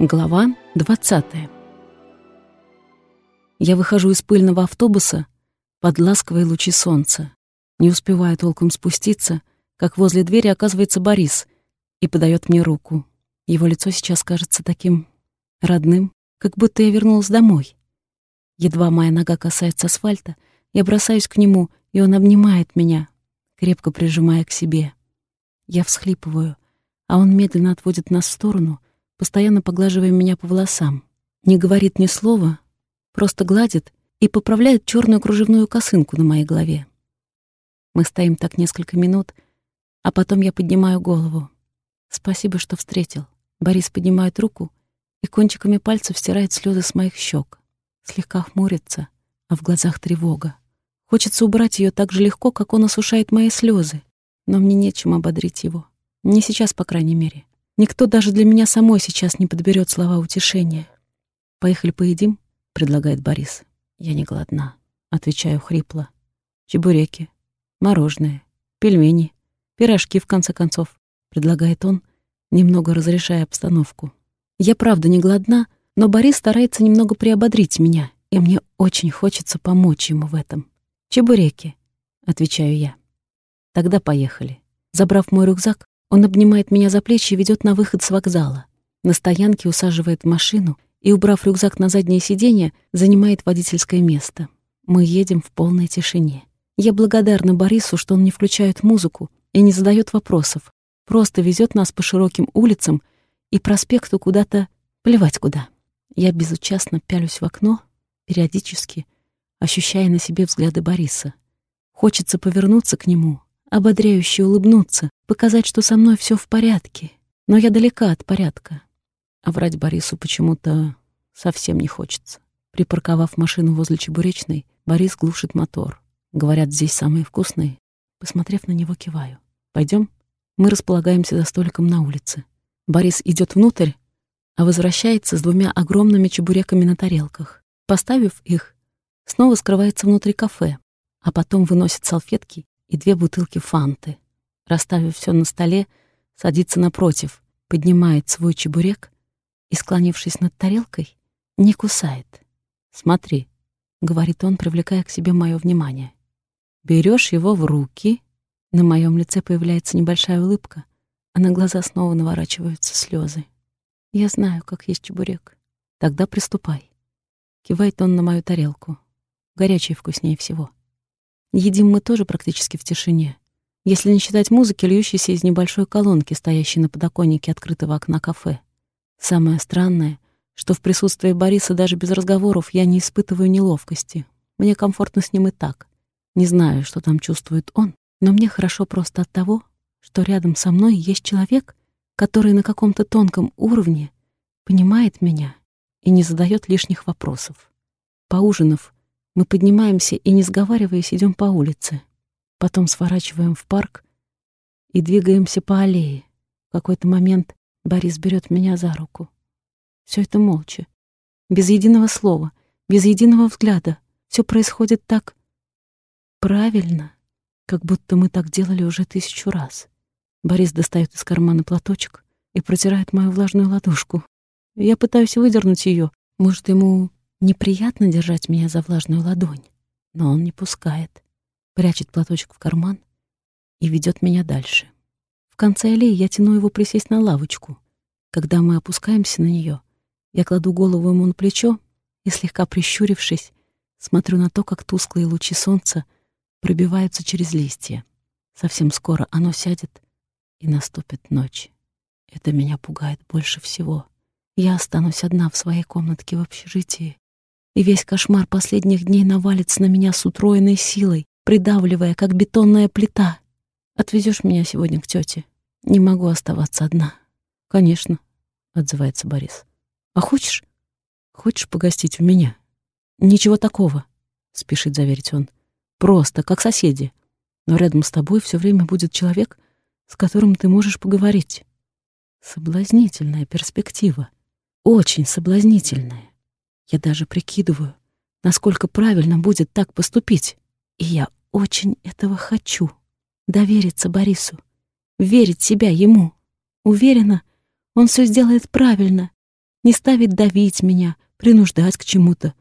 Глава 20 Я выхожу из пыльного автобуса под ласковые лучи солнца. Не успеваю толком спуститься, как возле двери оказывается Борис и подает мне руку. Его лицо сейчас кажется таким родным, как будто я вернулась домой. Едва моя нога касается асфальта, я бросаюсь к нему, и он обнимает меня, крепко прижимая к себе. Я всхлипываю, а он медленно отводит нас в сторону — постоянно поглаживая меня по волосам. Не говорит ни слова, просто гладит и поправляет черную кружевную косынку на моей голове. Мы стоим так несколько минут, а потом я поднимаю голову. Спасибо, что встретил. Борис поднимает руку и кончиками пальцев стирает слезы с моих щек. Слегка хмурится, а в глазах тревога. Хочется убрать ее так же легко, как он осушает мои слезы, но мне нечем ободрить его. Не сейчас, по крайней мере. Никто даже для меня самой сейчас не подберет слова утешения. «Поехали поедим?» — предлагает Борис. «Я не голодна», — отвечаю хрипло. «Чебуреки, мороженое, пельмени, пирожки, в конце концов», — предлагает он, немного разрешая обстановку. Я правда не голодна, но Борис старается немного приободрить меня, и мне очень хочется помочь ему в этом. «Чебуреки», — отвечаю я. «Тогда поехали». Забрав мой рюкзак, он обнимает меня за плечи и ведет на выход с вокзала. На стоянке усаживает машину и, убрав рюкзак на заднее сиденье, занимает водительское место. Мы едем в полной тишине. Я благодарна Борису, что он не включает музыку и не задает вопросов, просто везет нас по широким улицам и проспекту куда-то, плевать куда. Я безучастно пялюсь в окно, периодически ощущая на себе взгляды Бориса. Хочется повернуться к нему, ободряюще улыбнуться, показать, что со мной все в порядке. Но я далека от порядка. А врать Борису почему-то совсем не хочется. Припарковав машину возле чебуречной, Борис глушит мотор. Говорят, здесь самые вкусные. Посмотрев на него, киваю. Пойдем. Мы располагаемся за столиком на улице. Борис идет внутрь, а возвращается с двумя огромными чебуреками на тарелках. Поставив их, снова скрывается внутри кафе, а потом выносит салфетки и две бутылки фанты. Расставив все на столе, садится напротив, поднимает свой чебурек и, склонившись над тарелкой, не кусает. «Смотри», — говорит он, привлекая к себе мое внимание. Берешь его в руки. На моем лице появляется небольшая улыбка, а на глаза снова наворачиваются слезы. Я знаю, как есть чебурек. Тогда приступай. Кивает он на мою тарелку. Горячий вкуснее всего. Едим мы тоже практически в тишине, если не считать музыки, льющейся из небольшой колонки, стоящей на подоконнике открытого окна кафе. Самое странное, что в присутствии Бориса даже без разговоров я не испытываю неловкости. Мне комфортно с ним и так. Не знаю, что там чувствует он, но мне хорошо просто от того, что рядом со мной есть человек, который на каком-то тонком уровне понимает меня и не задает лишних вопросов. Поужинав, мы поднимаемся и, не сговариваясь, идем по улице. Потом сворачиваем в парк и двигаемся по аллее. В какой-то момент Борис берет меня за руку. Все это молча, без единого слова, без единого взгляда. Все происходит так правильно, как будто мы так делали уже тысячу раз. Борис достает из кармана платочек и протирает мою влажную ладошку. Я пытаюсь выдернуть ее. Может, ему неприятно держать меня за влажную ладонь, но он не пускает прячет платочек в карман и ведет меня дальше. В конце аллеи я тяну его присесть на лавочку. Когда мы опускаемся на нее, я кладу голову ему на плечо и, слегка прищурившись, смотрю на то, как тусклые лучи солнца пробиваются через листья. Совсем скоро оно сядет, и наступит ночь. Это меня пугает больше всего. Я останусь одна в своей комнатке в общежитии, и весь кошмар последних дней навалится на меня с утроенной силой, придавливая, как бетонная плита. Отвезешь меня сегодня к тете? Не могу оставаться одна. Конечно, отзывается Борис. А хочешь? Хочешь погостить у меня? Ничего такого, спешит заверить он. Просто, как соседи. Но рядом с тобой все время будет человек, с которым ты можешь поговорить. Соблазнительная перспектива. Очень соблазнительная. Я даже прикидываю, насколько правильно будет так поступить. И я очень этого хочу. Довериться Борису. Верить себя ему. Уверена, он все сделает правильно. не ставит давить меня, принуждать к чему-то.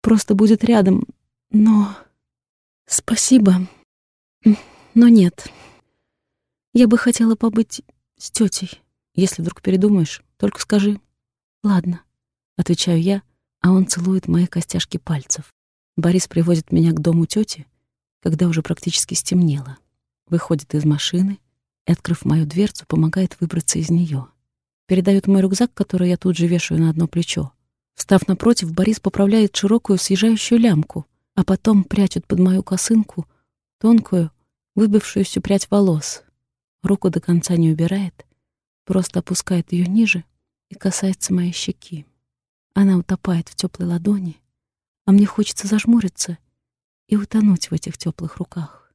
Просто будет рядом. Но... Спасибо. Но нет. Я бы хотела побыть с тетей. Если вдруг передумаешь, только скажи. Ладно, отвечаю я, а он целует мои костяшки пальцев. Борис привозит меня к дому тети, когда уже практически стемнело. Выходит из машины и, открыв мою дверцу, помогает выбраться из нее. Передает мой рюкзак, который я тут же вешаю на одно плечо. Встав напротив, Борис поправляет широкую съезжающую лямку, а потом прячет под мою косынку тонкую, выбившуюся прядь волос. Руку до конца не убирает, просто опускает ее ниже и касается моей щеки. Она утопает в теплой ладони, а мне хочется зажмуриться и утонуть в этих теплых руках.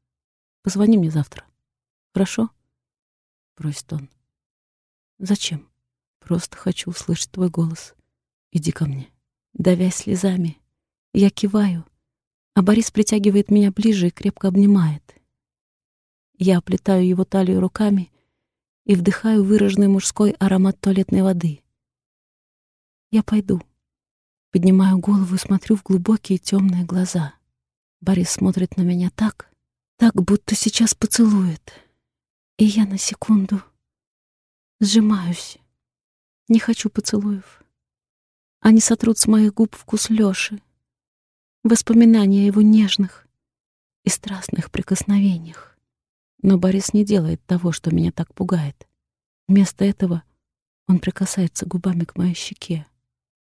Позвони мне завтра. Хорошо? Просит он. Зачем? Просто хочу услышать твой голос. Иди ко мне. Давясь слезами, я киваю, а Борис притягивает меня ближе и крепко обнимает. Я оплетаю его талию руками и вдыхаю выраженный мужской аромат туалетной воды. Я пойду. Поднимаю голову и смотрю в глубокие темные глаза. Борис смотрит на меня так, так, будто сейчас поцелует. И я на секунду сжимаюсь. Не хочу поцелуев. Они сотрут с моих губ вкус Лёши, воспоминания о его нежных и страстных прикосновениях. Но Борис не делает того, что меня так пугает. Вместо этого он прикасается губами к моей щеке,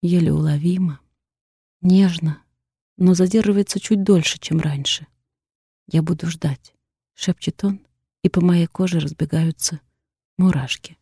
еле уловимо, нежно, но задерживается чуть дольше, чем раньше. «Я буду ждать», — шепчет он, и по моей коже разбегаются мурашки.